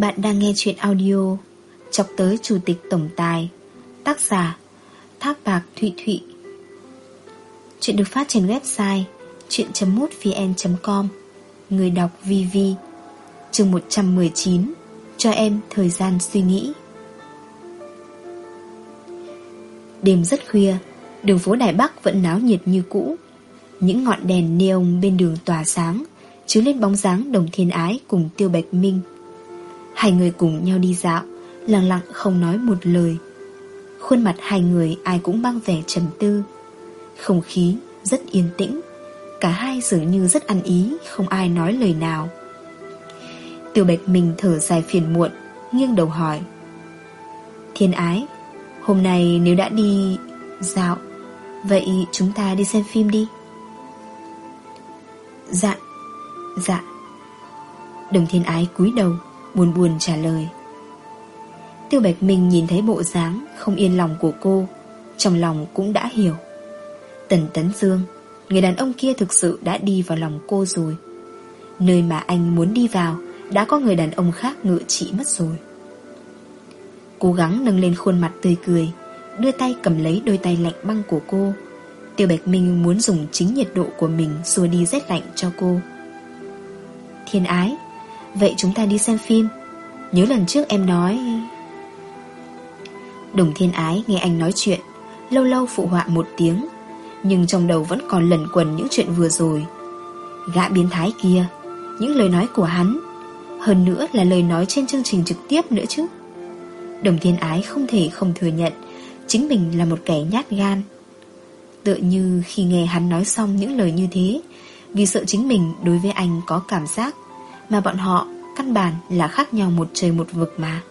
Bạn đang nghe chuyện audio Chọc tới Chủ tịch Tổng Tài, Tác giả Thác Bạc Thụy Thụy. Chuyện được phát trên website chuyện.mútvn.com Người đọc VV Chương 119 Cho em thời gian suy nghĩ. Đêm rất khuya, Đường phố Đài Bắc vẫn náo nhiệt như cũ. Những ngọn đèn neon bên đường tỏa sáng, Chiếu lên bóng dáng đồng thiên ái cùng tiêu bạch minh. Hai người cùng nhau đi dạo, Lặng lặng không nói một lời. Khuôn mặt hai người ai cũng mang vẻ trầm tư. Không khí rất yên tĩnh, Cả hai dường như rất ăn ý, Không ai nói lời nào. Tiểu bạch mình thở dài phiền muộn, Nghiêng đầu hỏi. Thiên ái, Hôm nay nếu đã đi dạo, Vậy chúng ta đi xem phim đi. Dạ Dạ. Đồng thiên ái cúi đầu. Buồn buồn trả lời. Tiêu Bạch Minh nhìn thấy bộ dáng Không yên lòng của cô, Trong lòng cũng đã hiểu. Tần Tấn Dương, Người đàn ông kia thực sự đã đi vào lòng cô rồi. Nơi mà anh muốn đi vào, Đã có người đàn ông khác ngự trị mất rồi. Cố gắng nâng lên khuôn mặt tươi cười, Đưa tay cầm lấy đôi tay lạnh băng của cô. Tiêu Bạch Minh muốn dùng chính nhiệt độ của mình Xua đi rét lạnh cho cô. Thiên ái Vậy chúng ta đi xem phim. Nhớ lần trước em nói. Đồng thiên ái nghe anh nói chuyện, Lâu lâu phụ họa một tiếng, Nhưng trong đầu vẫn còn lẩn quẩn những chuyện vừa rồi. Gã biến thái kia, Những lời nói của hắn, Hơn nữa là lời nói trên chương trình trực tiếp nữa chứ. Đồng thiên ái không thể không thừa nhận, Chính mình là một kẻ nhát gan. Tựa như khi nghe hắn nói xong những lời như thế, Vì sợ chính mình đối với anh có cảm giác mà bọn họ căn bản là khác nhau một trời một vực mà.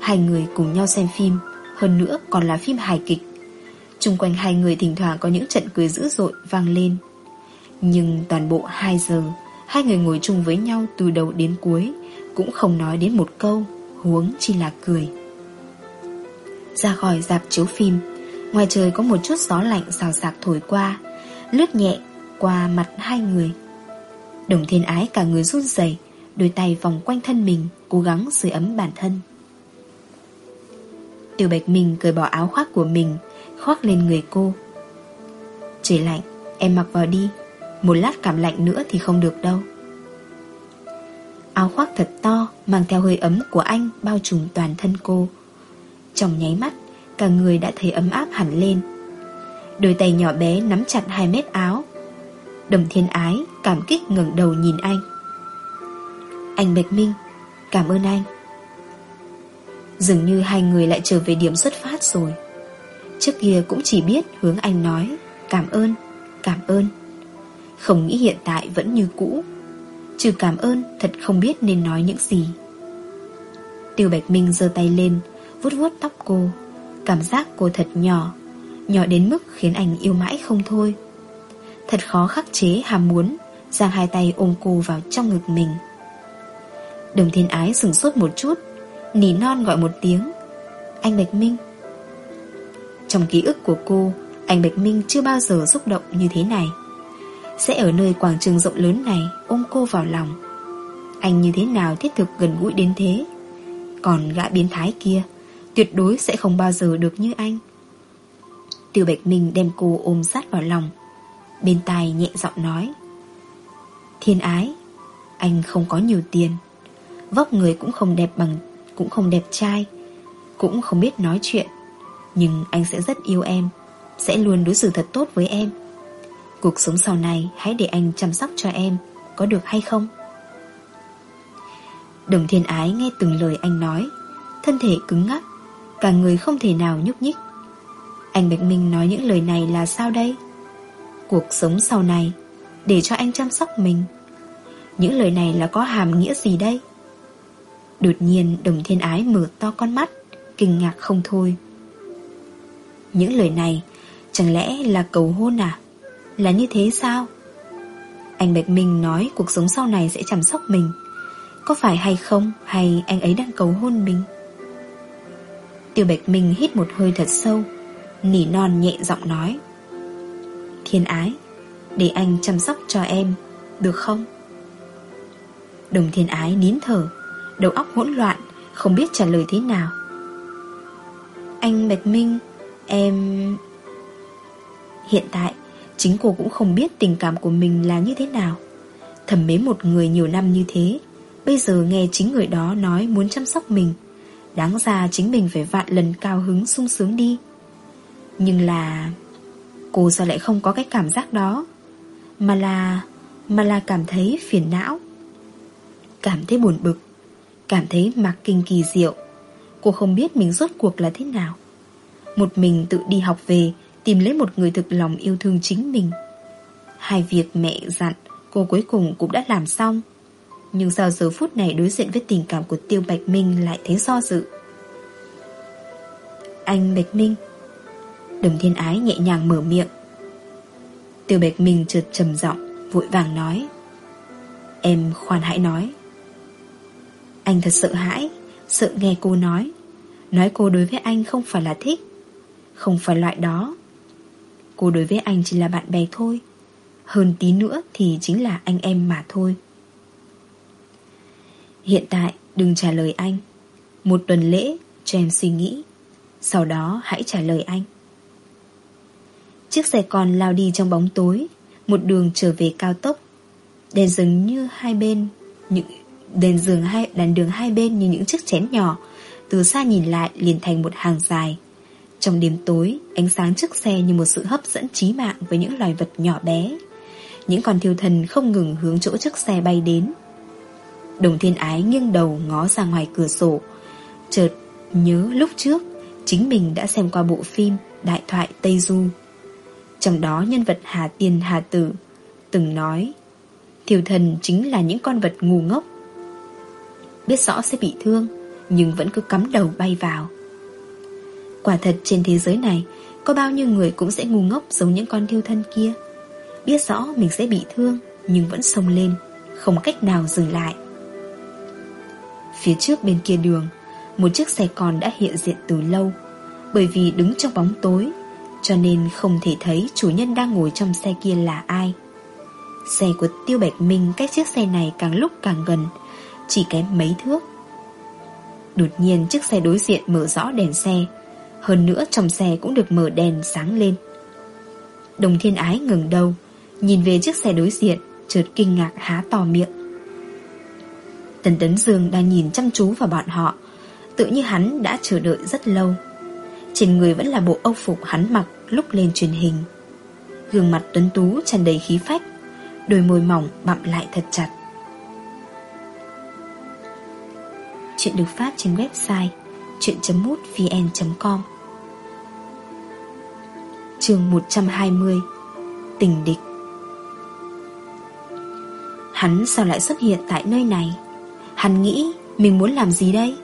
Hai người cùng nhau xem phim, Hơn nữa còn là phim hài kịch. Trung quanh hai người thỉnh thoảng có những trận cười dữ dội vang lên. Nhưng toàn bộ 2 giờ, Hai người ngồi chung với nhau từ đầu đến cuối, Cũng không nói đến một câu, Huống chỉ là cười. Ra khỏi dạp chiếu phim, Ngoài trời có một chút gió lạnh xào xạc thổi qua, Lướt nhẹ qua mặt hai người. Đồng thiên ái cả người run rẩy, Đôi tay vòng quanh thân mình, Cố gắng sưởi ấm bản thân. Tiểu Bạch Minh cởi bỏ áo khoác của mình, Khoác lên người cô. Trời lạnh, Em mặc vào đi, Một lát cảm lạnh nữa thì không được đâu. Áo khoác thật to, Mang theo hơi ấm của anh Bao trùm toàn thân cô. Trong nháy mắt, Cả người đã thấy ấm áp hẳn lên. Đôi tay nhỏ bé nắm chặt hai mét áo. Đồng thiên ái Cảm kích ngẩng đầu nhìn anh. Anh Bạch Minh Cảm ơn anh. Dường như hai người lại trở về điểm xuất phát rồi. Trước kia cũng chỉ biết hướng anh nói Cảm ơn, cảm ơn. Không nghĩ hiện tại vẫn như cũ. Trừ cảm ơn thật không biết nên nói những gì. Tiêu Bạch Minh giơ tay lên vuốt vuốt tóc cô. Cảm giác cô thật nhỏ Nhỏ đến mức khiến anh yêu mãi không thôi. Thật khó khắc chế hàm muốn. Giang hai tay ôm cô vào trong ngực mình. Đồng thiên ái sừng sốt một chút, Nỉ non gọi một tiếng, Anh Bạch Minh. Trong ký ức của cô, Anh Bạch Minh chưa bao giờ xúc động như thế này. Sẽ ở nơi quảng trường rộng lớn này Ôm cô vào lòng. Anh như thế nào thiết thực gần gũi đến thế? Còn gã biến thái kia, Tuyệt đối sẽ không bao giờ được như anh. Tiêu Bạch Minh đem cô ôm sát vào lòng, Bên tai nhẹ giọng nói Thiên ái, Anh không có nhiều tiền. Vóc người cũng không đẹp bằng, Cũng không đẹp trai, Cũng không biết nói chuyện. Nhưng anh sẽ rất yêu em, Sẽ luôn đối xử thật tốt với em. Cuộc sống sau này, hãy để anh chăm sóc cho em, Có được hay không? Đồng thiên ái nghe từng lời anh nói, Thân thể cứng ngắc, Cả người không thể nào nhúc nhích. Anh Bạch Minh nói những lời này là sao đây? Cuộc sống sau này để cho anh chăm sóc mình. Những lời này là có hàm nghĩa gì đây? Đột nhiên, đồng thiên ái mở to con mắt, Kinh ngạc không thôi. Những lời này, Chẳng lẽ là cầu hôn à? Là như thế sao? Anh Bạch Minh nói cuộc sống sau này sẽ chăm sóc mình. Có phải hay không? Hay anh ấy đang cầu hôn mình? Tiêu Bạch Minh hít một hơi thật sâu, Nỉ non nhẹ giọng nói. Thiên ái để anh chăm sóc cho em, Được không? Đồng thiên ái nín thở, Đầu óc hỗn loạn, Không biết trả lời thế nào. Anh Bạch Minh, Em... Hiện tại, Chính cô cũng không biết tình cảm của mình là như thế nào. Thầm mến một người nhiều năm như thế, Bây giờ nghe chính người đó nói muốn chăm sóc mình, Đáng ra chính mình phải vạn lần cao hứng sung sướng đi. Nhưng là, Cô sao lại không có cái cảm giác đó? Mà là Mà là cảm thấy phiền não. Cảm thấy buồn bực, Cảm thấy mặc kinh kỳ diệu. Cô không biết mình rốt cuộc là thế nào. Một mình tự đi học về, Tìm lấy một người thực lòng yêu thương chính mình. Hai việc mẹ dặn, Cô cuối cùng cũng đã làm xong. Nhưng sao giờ phút này đối diện với tình cảm của Tiêu Bạch Minh lại thấy do dự? Anh Bạch Minh. Đồng thiên ái nhẹ nhàng mở miệng. Tiêu Bạch Minh chợt trầm giọng, Vội vàng nói. Em khoan hãy nói. Anh thật sợ hãi, Sợ nghe cô nói. Nói cô đối với anh không phải là thích, Không phải loại đó. Cô đối với anh chỉ là bạn bè thôi, Hơn tí nữa thì chính là anh em mà thôi. Hiện tại, đừng trả lời anh. Một tuần lễ cho em suy nghĩ, Sau đó hãy trả lời anh. Chiếc xe con lao đi trong bóng tối, Một đường trở về cao tốc. Đèn dường như hai bên những Đèn dường hai, đèn đường hai bên như những chiếc chén nhỏ. Từ xa nhìn lại liền thành một hàng dài. Trong đêm tối, Ánh sáng chiếc xe như một sự hấp dẫn trí mạng Với những loài vật nhỏ bé. Những con thiêu thần không ngừng hướng chỗ chiếc xe bay đến. Đồng thiên ái nghiêng đầu ngó ra ngoài cửa sổ. Chợt nhớ lúc trước, Chính mình đã xem qua bộ phim Đại thoại Tây Du trong đó nhân vật Hà Tiên Hà Tử Từng nói, Thiều thần chính là những con vật ngu ngốc. Biết rõ sẽ bị thương, Nhưng vẫn cứ cắm đầu bay vào. Quả thật trên thế giới này, Có bao nhiêu người cũng sẽ ngu ngốc Giống những con thiêu thân kia. Biết rõ mình sẽ bị thương, Nhưng vẫn xông lên, Không cách nào dừng lại. Phía trước bên kia đường, Một chiếc xe con đã hiện diện từ lâu, Bởi vì đứng trong bóng tối cho nên không thể thấy chủ nhân đang ngồi trong xe kia là ai. Xe của Tiêu Bạch Minh cách chiếc xe này càng lúc càng gần, Chỉ kém mấy thước. Đột nhiên chiếc xe đối diện mở rõ đèn xe, Hơn nữa trong xe cũng được mở đèn sáng lên. Đồng thiên ái ngừng đầu, Nhìn về chiếc xe đối diện, Chợt kinh ngạc há to miệng. Tần Tấn Dương đang nhìn chăm chú vào bọn họ, Tự như hắn đã chờ đợi rất lâu trên người vẫn là bộ âu phục hắn mặc lúc lên truyền hình. Gương mặt tuấn tú tràn đầy khí phách, Đôi môi mỏng bặm lại thật chặt. Chuyện được phát trên website chuyện.mútvn.com Chương 120 Tình địch. Hắn sao lại xuất hiện tại nơi này? Hắn nghĩ mình muốn làm gì đây?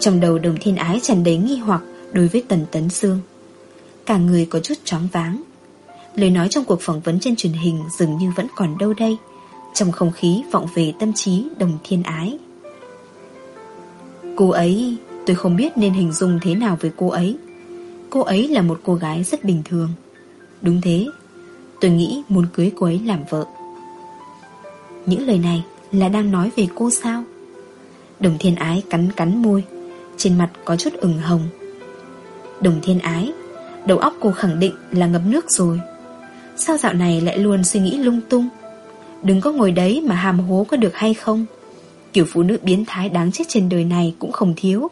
Trong đầu đồng thiên ái tràn đầy nghi hoặc đối với Tần Tấn Dương. Cả người có chút chóng váng. Lời nói trong cuộc phỏng vấn trên truyền hình dường như vẫn còn đâu đây, trong không khí vọng về tâm trí đồng thiên ái. Cô ấy, tôi không biết nên hình dung thế nào với cô ấy. Cô ấy là một cô gái rất bình thường. Đúng thế, tôi nghĩ muốn cưới cô ấy làm vợ. Những lời này là đang nói về cô sao? Đồng thiên ái cắn cắn môi, trên mặt có chút ửng hồng Đồng thiên ái. Đầu óc cô khẳng định là ngập nước rồi. Sao dạo này lại luôn suy nghĩ lung tung? Đừng có ngồi đấy mà hàm hố có được hay không? Kiểu phụ nữ biến thái đáng chết trên đời này cũng không thiếu.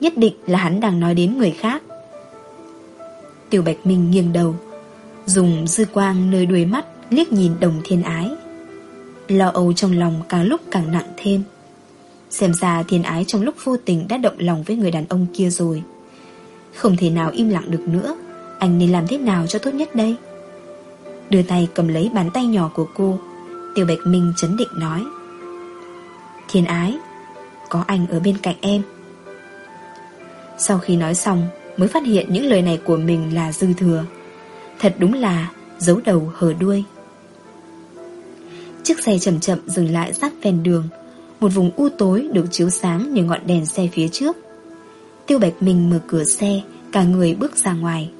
Nhất định là hắn đang nói đến người khác. Tiểu Bạch Minh nghiêng đầu, Dùng dư quang nơi đuôi mắt liếc nhìn đồng thiên ái. Lo âu trong lòng càng lúc càng nặng thêm. Xem ra thiên ái trong lúc vô tình đã động lòng với người đàn ông kia rồi không thể nào im lặng được nữa. Anh nên làm thế nào cho tốt nhất đây? Đưa tay cầm lấy bàn tay nhỏ của cô. Tiểu Bạch Minh chấn định nói. Thiên ái, Có anh ở bên cạnh em. Sau khi nói xong, Mới phát hiện những lời này của mình là dư thừa. Thật đúng là Giấu đầu hở đuôi. Chiếc xe chậm chậm dừng lại sát ven đường. Một vùng u tối được chiếu sáng nhờ ngọn đèn xe phía trước. Tiêu Bạch Minh mở cửa xe Cả người bước ra ngoài.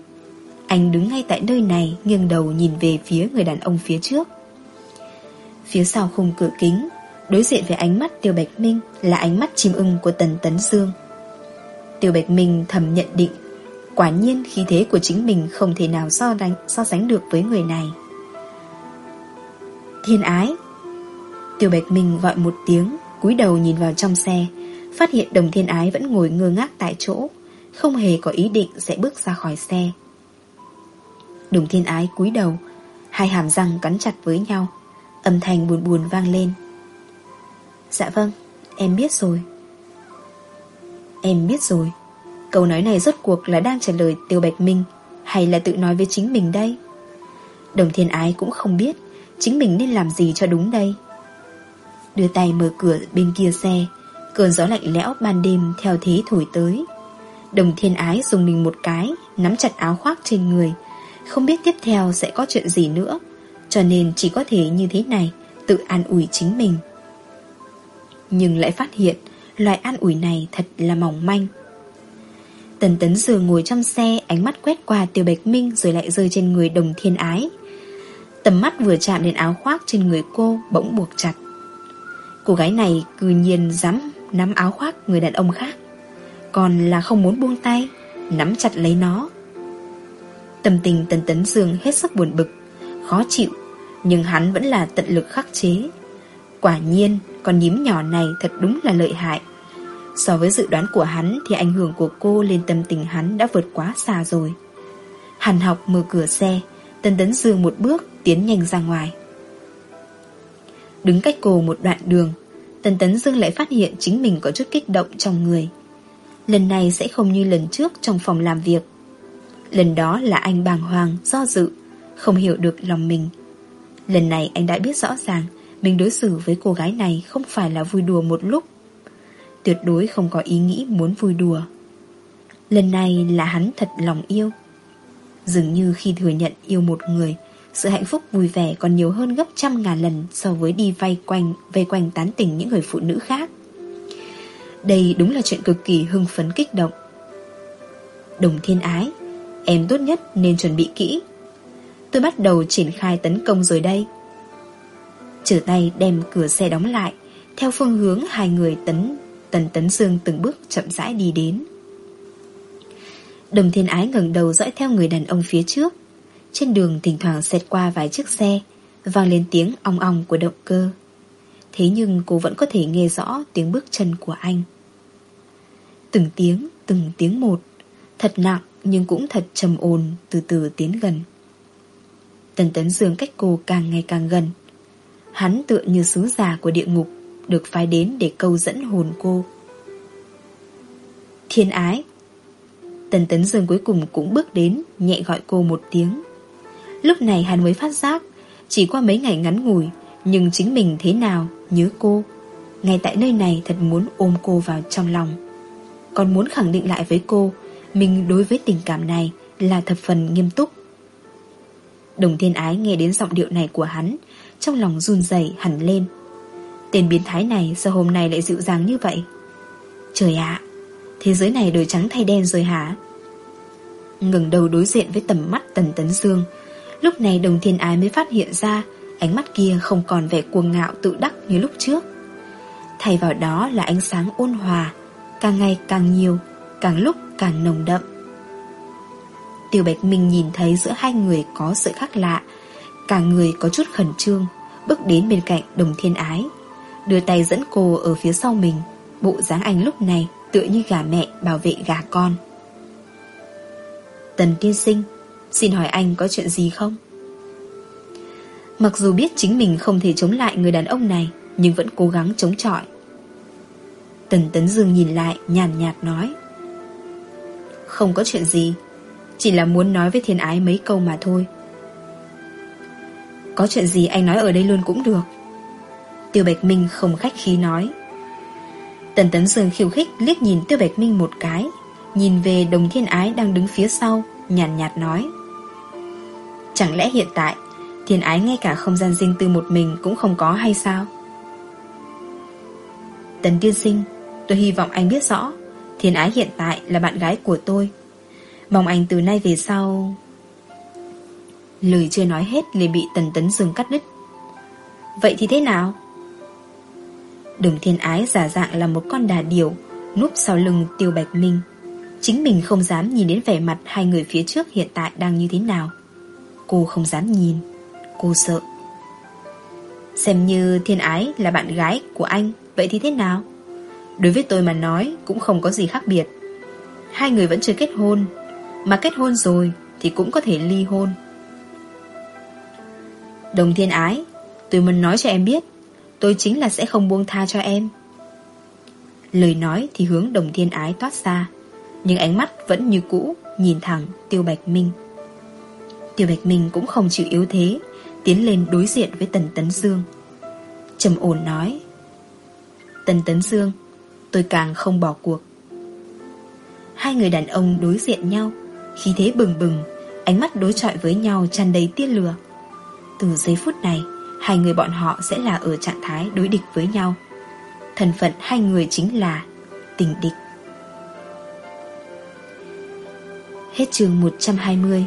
Anh đứng ngay tại nơi này Nghiêng đầu nhìn về phía người đàn ông phía trước. Phía sau khung cửa kính Đối diện với ánh mắt Tiêu Bạch Minh Là ánh mắt chim ưng của Tần Tấn Dương. Tiêu Bạch Minh thầm nhận định Quả nhiên khí thế của chính mình Không thể nào so, đánh, so sánh được với người này. Thiên ái! Tiêu Bạch Minh gọi một tiếng cúi đầu nhìn vào trong xe Phát hiện đồng thiên ái vẫn ngồi ngơ ngác tại chỗ, Không hề có ý định sẽ bước ra khỏi xe. Đồng thiên ái cúi đầu, Hai hàm răng cắn chặt với nhau, Âm thanh buồn buồn vang lên. Dạ vâng Em biết rồi. Em biết rồi. Câu nói này rốt cuộc là đang trả lời Tiêu Bạch Minh Hay là tự nói với chính mình đây? Đồng thiên ái cũng không biết Chính mình nên làm gì cho đúng đây. Đưa tay mở cửa bên kia xe Cơn gió lạnh lẽo ban đêm Theo thế thổi tới. Đồng thiên ái dùng mình một cái, Nắm chặt áo khoác trên người. Không biết tiếp theo sẽ có chuyện gì nữa, Cho nên chỉ có thể như thế này, Tự an ủi chính mình. Nhưng lại phát hiện, Loại an ủi này thật là mỏng manh. Tần tấn dừa ngồi trong xe, Ánh mắt quét qua tiêu bạch minh Rồi lại rơi trên người đồng thiên ái. Tầm mắt vừa chạm đến áo khoác trên người cô Bỗng buộc chặt. Cô gái này cư nhiên dám nắm áo khoác người đàn ông khác. Còn là không muốn buông tay, Nắm chặt lấy nó. Tâm tình Tần Tấn Dương hết sức buồn bực, Khó chịu, Nhưng hắn vẫn là tận lực khắc chế. Quả nhiên, Con nhím nhỏ này thật đúng là lợi hại. So với dự đoán của hắn Thì ảnh hưởng của cô lên tâm tình hắn Đã vượt quá xa rồi. Hàn học mở cửa xe, Tần Tấn Dương một bước tiến nhanh ra ngoài. Đứng cách cô một đoạn đường Tần Tấn Dương lại phát hiện chính mình có chút kích động trong người. Lần này sẽ không như lần trước trong phòng làm việc. Lần đó là anh bàng hoàng, do dự Không hiểu được lòng mình. Lần này anh đã biết rõ ràng Mình đối xử với cô gái này không phải là vui đùa một lúc. Tuyệt đối không có ý nghĩ muốn vui đùa. Lần này là hắn thật lòng yêu. Dường như khi thừa nhận yêu một người sự hạnh phúc vui vẻ còn nhiều hơn gấp trăm ngàn lần so với đi vay quanh, vây quanh tán tỉnh những người phụ nữ khác. Đây đúng là chuyện cực kỳ hưng phấn kích động. Đồng thiên ái, em tốt nhất nên chuẩn bị kỹ. Tôi bắt đầu triển khai tấn công rồi đây. Trở tay đem cửa xe đóng lại, theo phương hướng hai người tấn Tần Tấn Dương từng bước chậm rãi đi đến. Đồng thiên ái ngẩng đầu dõi theo người đàn ông phía trước trên đường thỉnh thoảng xẹt qua vài chiếc xe Vang lên tiếng ong ong của động cơ. Thế nhưng cô vẫn có thể nghe rõ tiếng bước chân của anh. Từng tiếng, từng tiếng một Thật nặng nhưng cũng thật trầm ồn từ từ tiến gần. Tần Tấn Dương cách cô càng ngày càng gần. Hắn tựa như sứ giả của địa ngục Được phái đến để câu dẫn hồn cô. Thiên ái! Tần Tấn Dương cuối cùng cũng bước đến Nhẹ gọi cô một tiếng. Lúc này hắn mới phát giác, Chỉ qua mấy ngày ngắn ngủi, Nhưng chính mình thế nào nhớ cô. Ngay tại nơi này thật muốn ôm cô vào trong lòng. Còn muốn khẳng định lại với cô, Mình đối với tình cảm này Là thập phần nghiêm túc. Đồng thiên ái nghe đến giọng điệu này của hắn, Trong lòng run rẩy hẳn lên. Tên biến thái này sao hôm nay lại dịu dàng như vậy? Trời ạ, Thế giới này đổi trắng thay đen rồi hả? Ngừng đầu đối diện với tầm mắt Tần Tấn Dương Lúc này đồng thiên ái mới phát hiện ra, Ánh mắt kia không còn vẻ cuồng ngạo tự đắc như lúc trước. Thay vào đó là ánh sáng ôn hòa, Càng ngày càng nhiều, Càng lúc càng nồng đậm. Tiêu Bạch Minh nhìn thấy giữa hai người có sự khác lạ, Cả người có chút khẩn trương, Bước đến bên cạnh đồng thiên ái, Đưa tay dẫn cô ở phía sau mình, Bộ dáng anh lúc này tựa như gà mẹ bảo vệ gà con. Tần tiên sinh Xin hỏi anh có chuyện gì không? Mặc dù biết chính mình không thể chống lại người đàn ông này, Nhưng vẫn cố gắng chống chọi. Tần Tấn Dương nhìn lại, nhàn nhạt nói. Không có chuyện gì, Chỉ là muốn nói với thiên ái mấy câu mà thôi. Có chuyện gì anh nói ở đây luôn cũng được. Tiêu Bạch Minh không khách khí nói. Tần Tấn Dương khiêu khích liếc nhìn Tiêu Bạch Minh một cái, Nhìn về đồng thiên ái đang đứng phía sau, Nhàn nhạt nói. Chẳng lẽ hiện tại Thiên ái ngay cả không gian riêng tư một mình Cũng không có hay sao? Tần tiên sinh, Tôi hy vọng anh biết rõ Thiên ái hiện tại là bạn gái của tôi. Mong anh từ nay về sau Lời chưa nói hết liền bị tần tấn dừng cắt đứt. Vậy thì thế nào? Đồng thiên ái giả dạng là một con đà điểu, Núp sau lưng tiêu bạch minh. Chính mình không dám nhìn đến vẻ mặt Hai người phía trước hiện tại đang như thế nào. Cô không dám nhìn. Cô sợ. Xem như thiên ái là bạn gái của anh, Vậy thì thế nào? Đối với tôi mà nói, cũng không có gì khác biệt. Hai người vẫn chưa kết hôn. Mà kết hôn rồi Thì cũng có thể ly hôn. Đồng thiên ái, Tôi muốn nói cho em biết, Tôi chính là sẽ không buông tha cho em. Lời nói thì hướng đồng thiên ái toát ra, Nhưng ánh mắt vẫn như cũ Nhìn thẳng Tiêu Bạch Minh. Tiểu Bạch Minh cũng không chịu yếu thế, Tiến lên đối diện với Tần Tấn Dương trầm ổn nói, Tần Tấn Dương Tôi càng không bỏ cuộc. Hai người đàn ông đối diện nhau, Khí thế bừng bừng, Ánh mắt đối chọi với nhau tràn đầy tia lửa. Từ giây phút này, Hai người bọn họ sẽ là ở trạng thái đối địch với nhau. Thần phận hai người chính là Tình địch. Hết chương 120